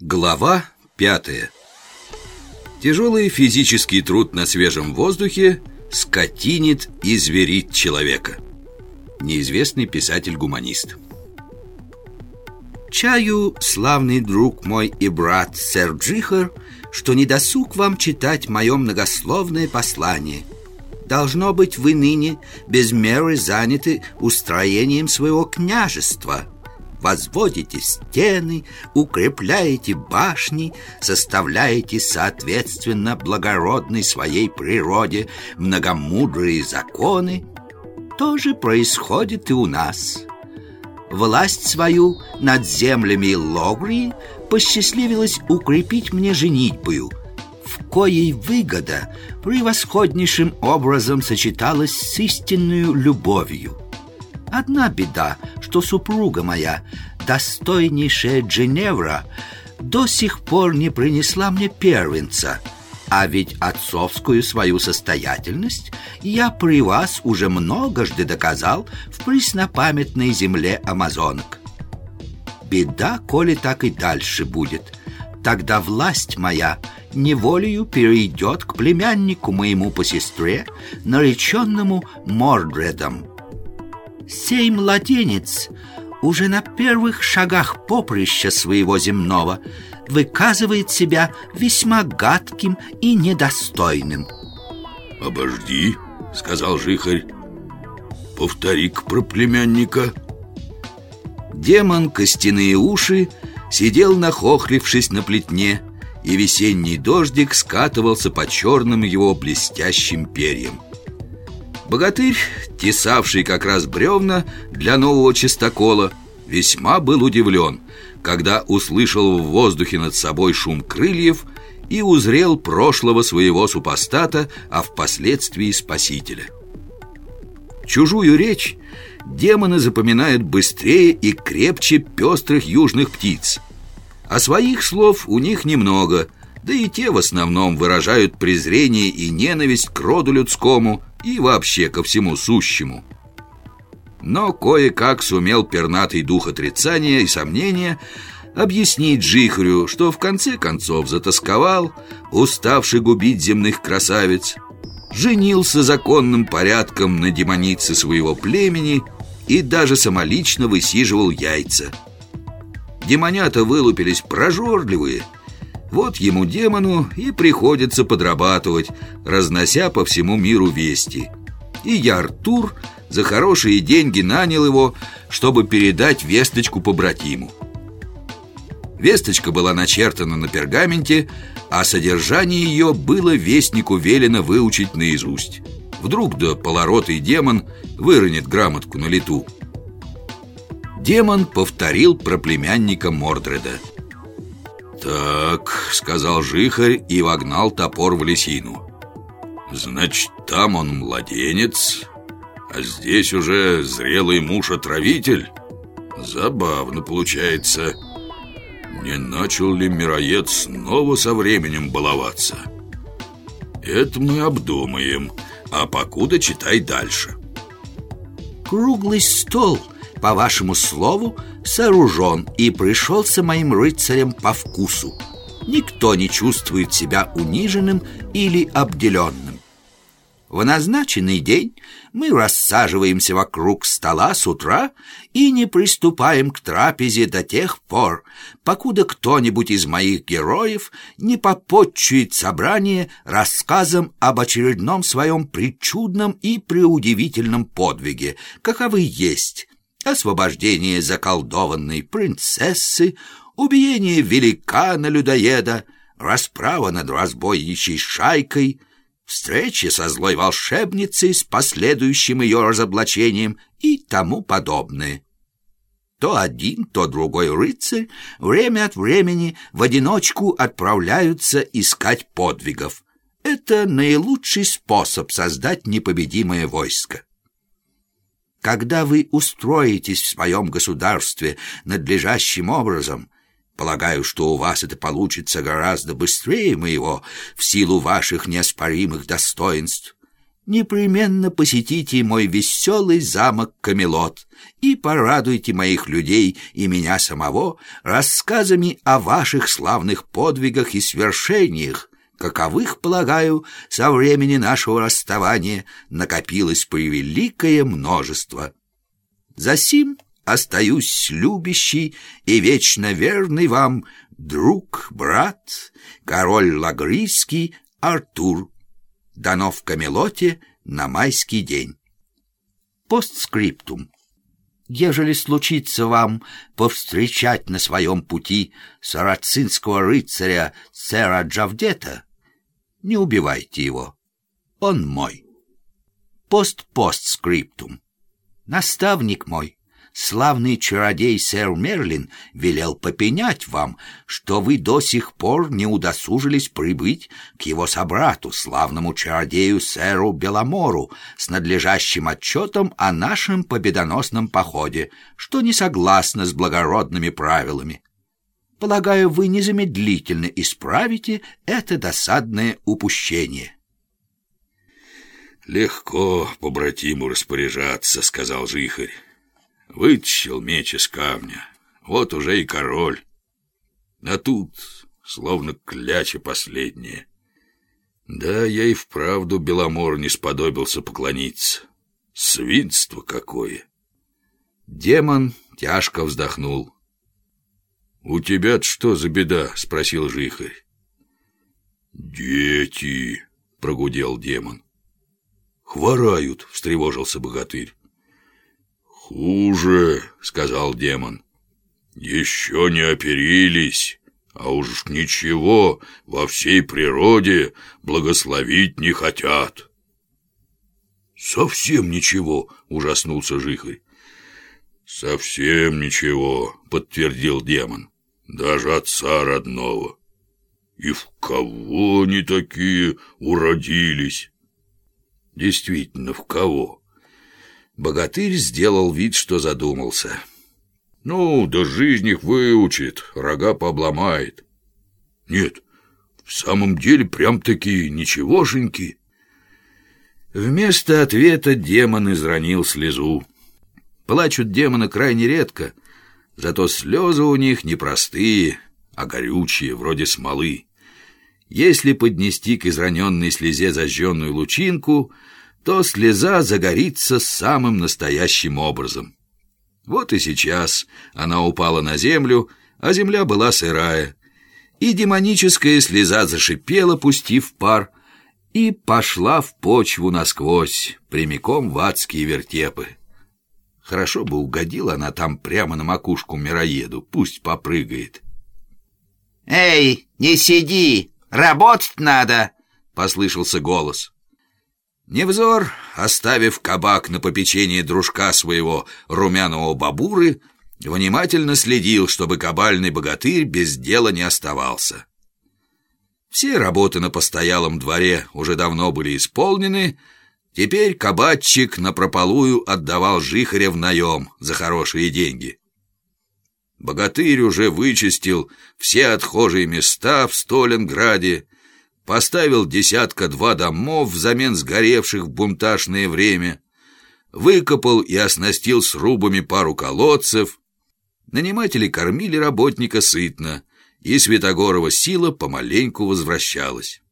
Глава пятая. Тяжелый физический труд на свежем воздухе скотинит и зверит человека. Неизвестный писатель-гуманист. Чаю, славный друг мой и брат сэр Джихар, Что не досуг вам читать мое многословное послание. Должно быть, вы ныне без меры заняты устроением своего княжества – возводите стены, укрепляете башни, составляете, соответственно, благородной своей природе многомудрые законы, то же происходит и у нас. Власть свою над землями Логрии посчастливилось укрепить мне женитьбою, в коей выгода превосходнейшим образом сочеталась с истинную любовью – Одна беда, что супруга моя, достойнейшая Дженевра, до сих пор не принесла мне первенца, а ведь отцовскую свою состоятельность я при вас уже многожды доказал в преснопамятной земле амазонок. Беда, коли так и дальше будет, тогда власть моя неволею перейдет к племяннику моему по сестре, нареченному Мордредом. Сей младенец уже на первых шагах поприща своего земного выказывает себя весьма гадким и недостойным. «Обожди», — сказал Жихарь, — «повтори-ка про племянника». Демон Костяные уши сидел нахохлившись на плетне, и весенний дождик скатывался по черным его блестящим перьям. Богатырь, тесавший как раз бревна для нового чистокола, весьма был удивлен, когда услышал в воздухе над собой шум крыльев и узрел прошлого своего супостата, а впоследствии спасителя. Чужую речь демоны запоминают быстрее и крепче пестрых южных птиц, а своих слов у них немного, да и те в основном выражают презрение и ненависть к роду людскому и вообще ко всему сущему. Но кое-как сумел пернатый дух отрицания и сомнения объяснить Джихрю, что в конце концов затасковал, уставший губить земных красавиц, женился законным порядком на демонице своего племени и даже самолично высиживал яйца. Демонята вылупились прожорливые – вот ему, демону, и приходится подрабатывать, разнося по всему миру вести. И я, Артур, за хорошие деньги нанял его, чтобы передать весточку по братиму. Весточка была начертана на пергаменте, а содержание ее было вестнику велено выучить наизусть. Вдруг да полоротый демон выронит грамотку на лету. Демон повторил про племянника Мордреда. «Так», — сказал Жихарь и вогнал топор в лисину «Значит, там он младенец, а здесь уже зрелый муж-отравитель? Забавно получается. Не начал ли мироед снова со временем баловаться? Это мы обдумаем, а покуда читай дальше». «Круглый стол», по вашему слову, сооружен и пришелся моим рыцарям по вкусу. Никто не чувствует себя униженным или обделенным. В назначенный день мы рассаживаемся вокруг стола с утра и не приступаем к трапезе до тех пор, покуда кто-нибудь из моих героев не попотчует собрание рассказом об очередном своем причудном и преудивительном подвиге, каковы есть освобождение заколдованной принцессы, убиение великана-людоеда, расправа над разбойничьей шайкой, встреча со злой волшебницей с последующим ее разоблачением и тому подобное. То один, то другой рыцарь время от времени в одиночку отправляются искать подвигов. Это наилучший способ создать непобедимое войско. Когда вы устроитесь в своем государстве надлежащим образом, полагаю, что у вас это получится гораздо быстрее моего в силу ваших неоспоримых достоинств, непременно посетите мой веселый замок Камелот и порадуйте моих людей и меня самого рассказами о ваших славных подвигах и свершениях, каковых, полагаю, со времени нашего расставания накопилось превеликое множество. Засим остаюсь любящий и вечно верный вам друг, брат, король Лагрийский Артур. Дано в Камелоте на майский день. Постскриптум. Ежели случится вам повстречать на своем пути сарацинского рыцаря сэра Джавдета, не убивайте его. Он мой. Пост-постскриптум. Наставник мой, славный чародей сэр Мерлин велел попенять вам, что вы до сих пор не удосужились прибыть к его собрату, славному чародею сэру Беломору, с надлежащим отчетом о нашем победоносном походе, что не согласно с благородными правилами. Полагаю, вы незамедлительно исправите это досадное упущение. «Легко побратиму распоряжаться», — сказал Жихарь. Вытащил меч из камня. Вот уже и король. А тут словно кляча последняя. Да, я и вправду Беломор не сподобился поклониться. Свинство какое! Демон тяжко вздохнул. «У тебя что за беда?» — спросил Жихарь. «Дети!» — прогудел демон. «Хворают!» — встревожился богатырь. «Хуже», — сказал демон. «Еще не оперились, а уж ничего во всей природе благословить не хотят». «Совсем ничего», — ужаснулся Жихарь. «Совсем ничего», — подтвердил демон. «Даже отца родного. И в кого они такие уродились?» «Действительно, в кого?» Богатырь сделал вид, что задумался. «Ну, да жизнь их выучит, рога пообломает». «Нет, в самом деле прям-таки ничегошеньки». Вместо ответа демон изранил слезу. Плачут демоны крайне редко, зато слезы у них не простые, а горючие, вроде смолы. Если поднести к израненной слезе зажженную лучинку — то слеза загорится самым настоящим образом. Вот и сейчас она упала на землю, а земля была сырая, и демоническая слеза зашипела, пустив пар, и пошла в почву насквозь, прямиком в адские вертепы. Хорошо бы угодила она там прямо на макушку мироеду, пусть попрыгает. «Эй, не сиди, работать надо!» — послышался голос. Невзор, оставив кабак на попечение дружка своего румяного бабуры, внимательно следил, чтобы кабальный богатырь без дела не оставался. Все работы на постоялом дворе уже давно были исполнены, теперь кабачик напропалую отдавал жихаря в наем за хорошие деньги. Богатырь уже вычистил все отхожие места в Сталинграде, поставил десятка-два домов взамен сгоревших в бунтажное время, выкопал и оснастил срубами пару колодцев. Наниматели кормили работника сытно, и Святогорова сила помаленьку возвращалась.